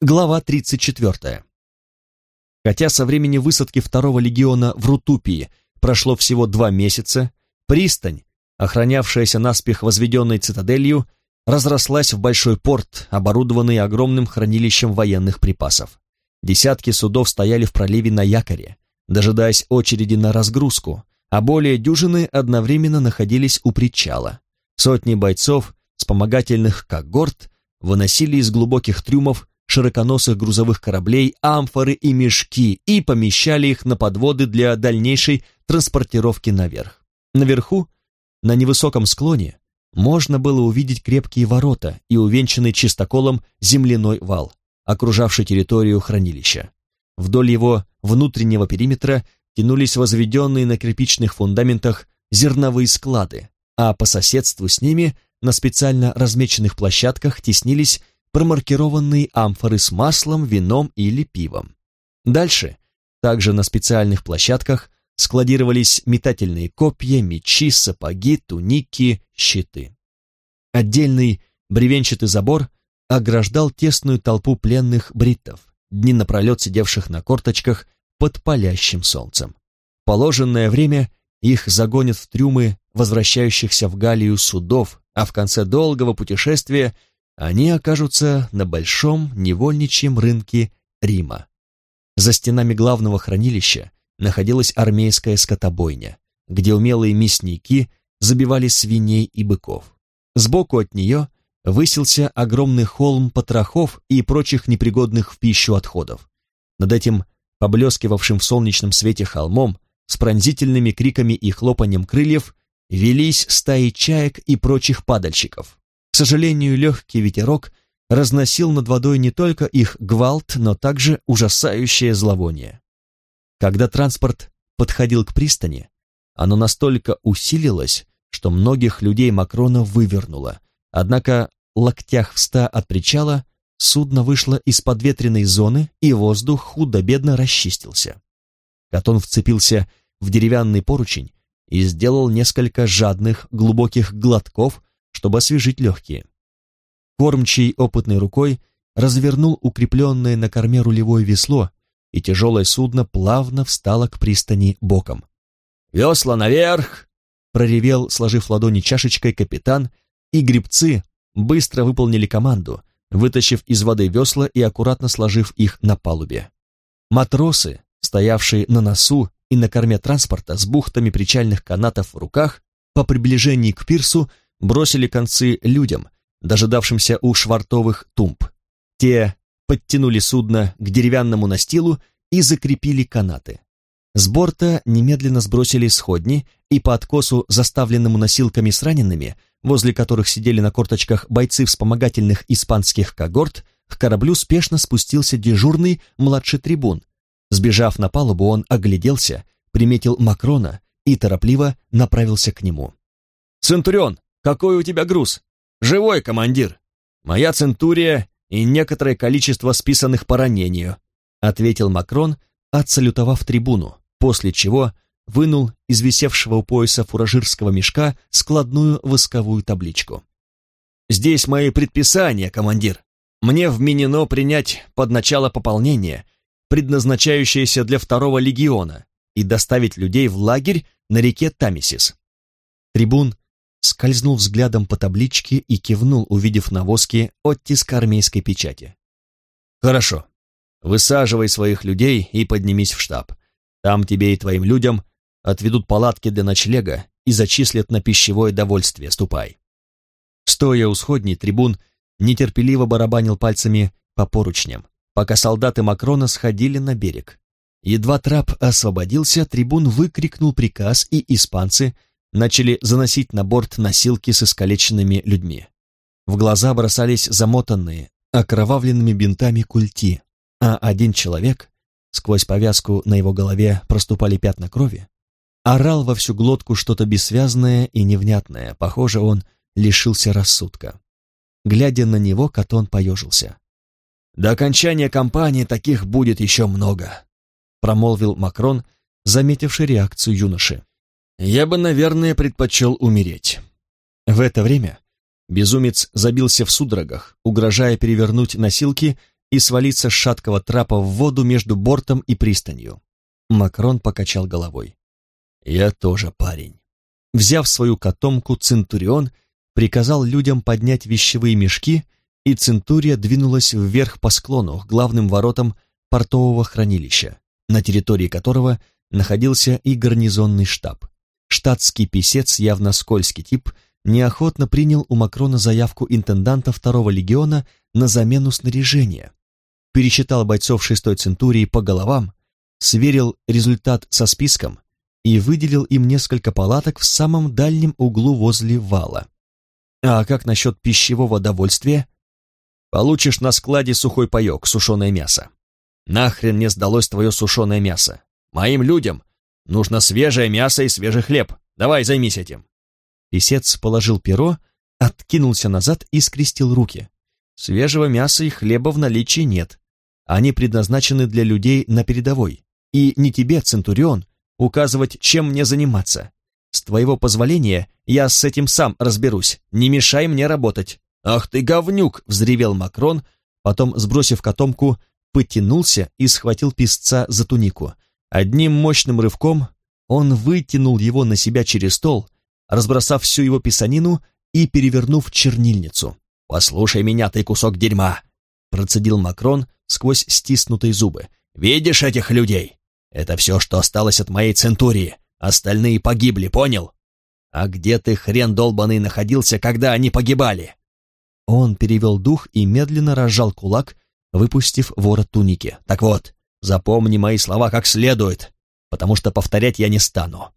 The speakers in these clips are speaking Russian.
Глава 34. Хотя со времени высадки второго легиона в Рутупии прошло всего два месяца, пристань, охранявшаяся наспех возведенной цитаделью, разрослась в большой порт, оборудованный огромным хранилищем военных припасов. Десятки судов стояли в проливе на якоре, дожидаясь очереди на разгрузку, а более дюжины одновременно находились у причала. Сотни бойцов, вспомогательных когорт, выносили из глубоких трюмов широконосых грузовых кораблей амфоры и мешки и помещали их на подводы для дальнейшей транспортировки наверх. Наверху, на невысоком склоне, можно было увидеть крепкие ворота и увенчанный чистоколом земляной вал, окружавший территорию хранилища. Вдоль его внутреннего периметра тянулись возведенные на кирпичных фундаментах зерновые склады, а по соседству с ними на специально размеченных площадках теснились промаркированные амфоры с маслом, вином или пивом. Дальше, также на специальных площадках, складировались метательные копья, мечи, сапоги, туники, щиты. Отдельный бревенчатый забор ограждал тесную толпу пленных бриттов, дни напролет сидевших на корточках под палящим солнцем. Положенное время их загонят в трюмы возвращающихся в Галлию судов, а в конце долгого путешествия они окажутся на большом невольничьем рынке Рима. За стенами главного хранилища находилась армейская скотобойня, где умелые мясники забивали свиней и быков. Сбоку от нее высился огромный холм потрохов и прочих непригодных в пищу отходов. Над этим поблескивавшим в солнечном свете холмом с пронзительными криками и хлопанием крыльев велись стаи чаек и прочих падальщиков сожалению, легкий ветерок разносил над водой не только их гвалт, но также ужасающее зловоние. Когда транспорт подходил к пристани, оно настолько усилилось, что многих людей Макрона вывернуло, однако локтях в ста от причала судно вышло из подветренной зоны, и воздух худо-бедно расчистился. Катон вцепился в деревянный поручень и сделал несколько жадных глубоких глотков, чтобы освежить легкие. Кормчий опытной рукой развернул укрепленное на корме рулевое весло, и тяжелое судно плавно встало к пристани боком. «Весла наверх!» — проревел, сложив ладони чашечкой, капитан, и грибцы быстро выполнили команду, вытащив из воды весла и аккуратно сложив их на палубе. Матросы, стоявшие на носу и на корме транспорта с бухтами причальных канатов в руках, по приближении к пирсу бросили концы людям, дожидавшимся у швартовых тумб. Те подтянули судно к деревянному настилу и закрепили канаты. С борта немедленно сбросили сходни, и по откосу, заставленному носилками с ранеными, возле которых сидели на корточках бойцы вспомогательных испанских когорт, к кораблю спешно спустился дежурный младший трибун. Сбежав на палубу, он огляделся, приметил Макрона и торопливо направился к нему. «Центурион, какой у тебя груз? Живой, командир. Моя центурия и некоторое количество списанных по ранению, ответил Макрон, отсалютовав трибуну, после чего вынул из висевшего у пояса фуражирского мешка складную восковую табличку. «Здесь мои предписания, командир. Мне вменено принять под начало пополнения, предназначающееся для второго легиона, и доставить людей в лагерь на реке Тамисис». Трибун скользнул взглядом по табличке и кивнул, увидев на воске оттиск армейской печати. «Хорошо. Высаживай своих людей и поднимись в штаб. Там тебе и твоим людям отведут палатки для ночлега и зачислят на пищевое довольствие. Ступай». Стоя у сходней, трибун нетерпеливо барабанил пальцами по поручням, пока солдаты Макрона сходили на берег. Едва трап освободился, трибун выкрикнул приказ, и испанцы — начали заносить на борт носилки с искалеченными людьми. В глаза бросались замотанные, окровавленными бинтами культи, а один человек, сквозь повязку на его голове проступали пятна крови, орал во всю глотку что-то бессвязное и невнятное, похоже, он лишился рассудка. Глядя на него, Катон поежился. «До окончания кампании таких будет еще много», промолвил Макрон, заметивший реакцию юноши. Я бы, наверное, предпочел умереть. В это время безумец забился в судорогах, угрожая перевернуть носилки и свалиться с шаткого трапа в воду между бортом и пристанью. Макрон покачал головой. «Я тоже парень». Взяв свою котомку, Центурион приказал людям поднять вещевые мешки, и Центурия двинулась вверх по склону к главным воротам портового хранилища, на территории которого находился и гарнизонный штаб. Штатский писец, явно скользкий тип, неохотно принял у Макрона заявку интенданта второго легиона на замену снаряжения, пересчитал бойцов шестой центурии по головам, сверил результат со списком и выделил им несколько палаток в самом дальнем углу возле вала. А как насчет пищевого довольствия? Получишь на складе сухой паек, сушеное мясо. Нахрен мне сдалось твое сушеное мясо? Моим людям нужно свежее мясо и свежий хлеб. Давай, займись этим. Песец положил перо, откинулся назад и скрестил руки. Свежего мяса и хлеба в наличии нет. Они предназначены для людей на передовой. И не тебе, Центурион, указывать, чем мне заниматься. С твоего позволения я с этим сам разберусь. Не мешай мне работать. Ах ты говнюк, взревел Макрон, потом, сбросив котомку, потянулся и схватил писца за тунику. Одним мощным рывком он вытянул его на себя через стол, разбросав всю его писанину и перевернув чернильницу. «Послушай меня, ты кусок дерьма!» процедил Макрон сквозь стиснутые зубы. «Видишь этих людей? Это все, что осталось от моей центурии. Остальные погибли, понял? А где ты, хрен долбанный, находился, когда они погибали?» Он перевел дух и медленно разжал кулак, выпустив ворот туники. «Так вот, запомни мои слова как следует, потому что повторять я не стану.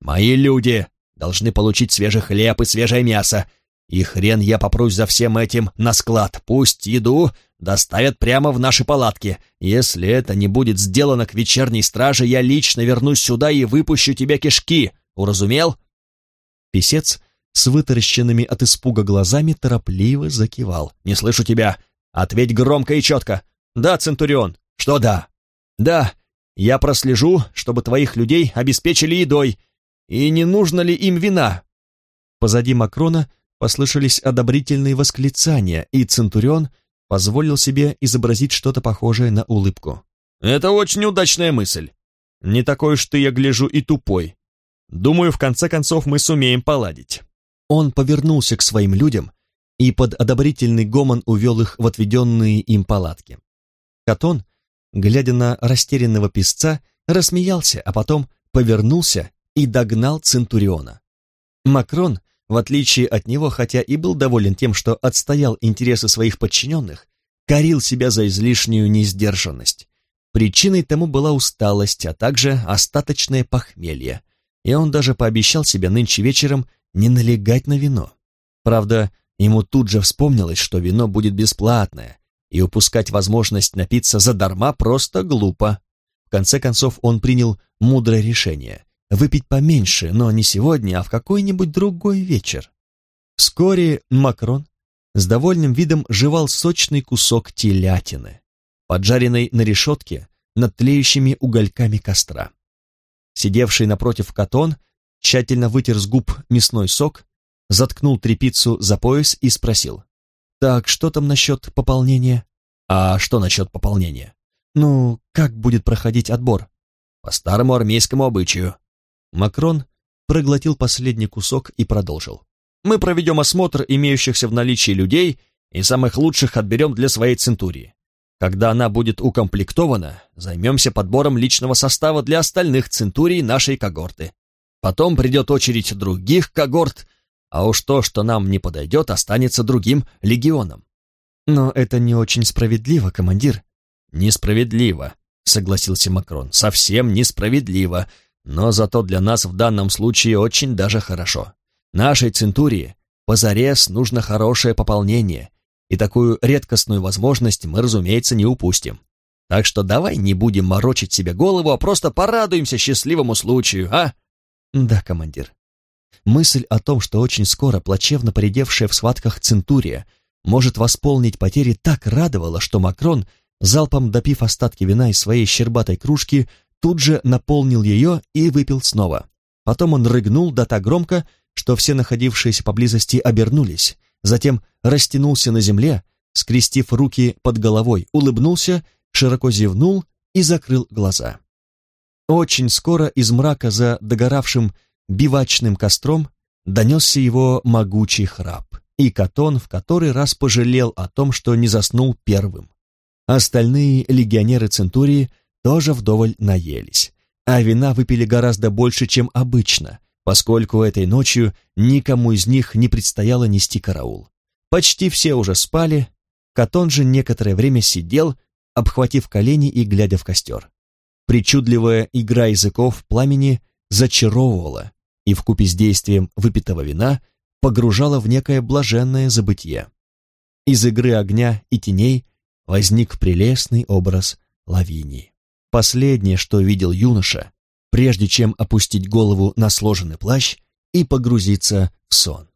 Мои люди должны получить свежий хлеб и свежее мясо, и хрен я попрусь за всем этим на склад. Пусть еду доставят прямо в наши палатки. Если это не будет сделано к вечерней страже, я лично вернусь сюда и выпущу тебе кишки. Уразумел?» Песец с вытаращенными от испуга глазами торопливо закивал. «Не слышу тебя. Ответь громко и четко. Да, Центурион. Что да? Да, я прослежу, чтобы твоих людей обеспечили едой. И не нужно ли им вина?» Позади Макрона послышались одобрительные восклицания, и Центурион позволил себе изобразить что-то похожее на улыбку. «Это очень удачная мысль. Не такой уж ты, я гляжу, и тупой. Думаю, в конце концов мы сумеем поладить». Он повернулся к своим людям и под одобрительный гомон увел их в отведенные им палатки. Катон, глядя на растерянного песца, рассмеялся, а потом повернулся и догнал Центуриона. Макрон в отличие от него, хотя и был доволен тем, что отстоял интересы своих подчиненных, корил себя за излишнюю несдержанность. Причиной тому была усталость, а также остаточное похмелье, и он даже пообещал себе нынче вечером не налегать на вино. Правда, ему тут же вспомнилось, что вино будет бесплатное, и упускать возможность напиться задарма просто глупо. В конце концов он принял мудрое решение выпить поменьше, но не сегодня, а в какой-нибудь другой вечер. Вскоре Макрон с довольным видом жевал сочный кусок телятины, поджаренной на решетке над тлеющими угольками костра. Сидевший напротив Катон тщательно вытер с губ мясной сок, заткнул трепицу за пояс и спросил. «Так, что там насчет пополнения?» «А что насчет пополнения?» «Ну, как будет проходить отбор?» «По старому армейскому обычаю. Макрон проглотил последний кусок и продолжил. «Мы проведем осмотр имеющихся в наличии людей и самых лучших отберем для своей центурии. Когда она будет укомплектована, займемся подбором личного состава для остальных центурий нашей когорты. Потом придет очередь других когорт, а уж то, что нам не подойдет, останется другим легионом. Но это не очень справедливо, командир. Несправедливо, согласился Макрон. Совсем несправедливо. Но зато для нас в данном случае очень даже хорошо. Нашей Центурии позарез нужно хорошее пополнение, и такую редкостную возможность мы, разумеется, не упустим. Так что давай не будем морочить себе голову, а просто порадуемся счастливому случаю, а? Да, командир. Мысль о том, что очень скоро плачевно поредевшая в схватках Центурия может восполнить потери, так радовала, что Макрон, залпом допив остатки вина из своей щербатой кружки, тут же наполнил ее и выпил снова. Потом он рыгнул да так громко, что все находившиеся поблизости обернулись, затем растянулся на земле, скрестив руки под головой, улыбнулся, широко зевнул и закрыл глаза. Очень скоро из мрака за догоравшим бивачным костром донесся его могучий храп, и Катон в который раз пожалел о том, что не заснул первым. Остальные легионеры Центурии тоже вдоволь наелись, а вина выпили гораздо больше, чем обычно, поскольку этой ночью никому из них не предстояло нести караул. Почти все уже спали, Катон же некоторое время сидел, обхватив колени и глядя в костер. Причудливая игра языков пламени зачаровывала и вкупе с действием выпитого вина погружала в некое блаженное забытье. Из игры огня и теней возник прелестный образ Лавинии. Последнее, что видел юноша, прежде чем опустить голову на сложенный плащ и погрузиться в сон.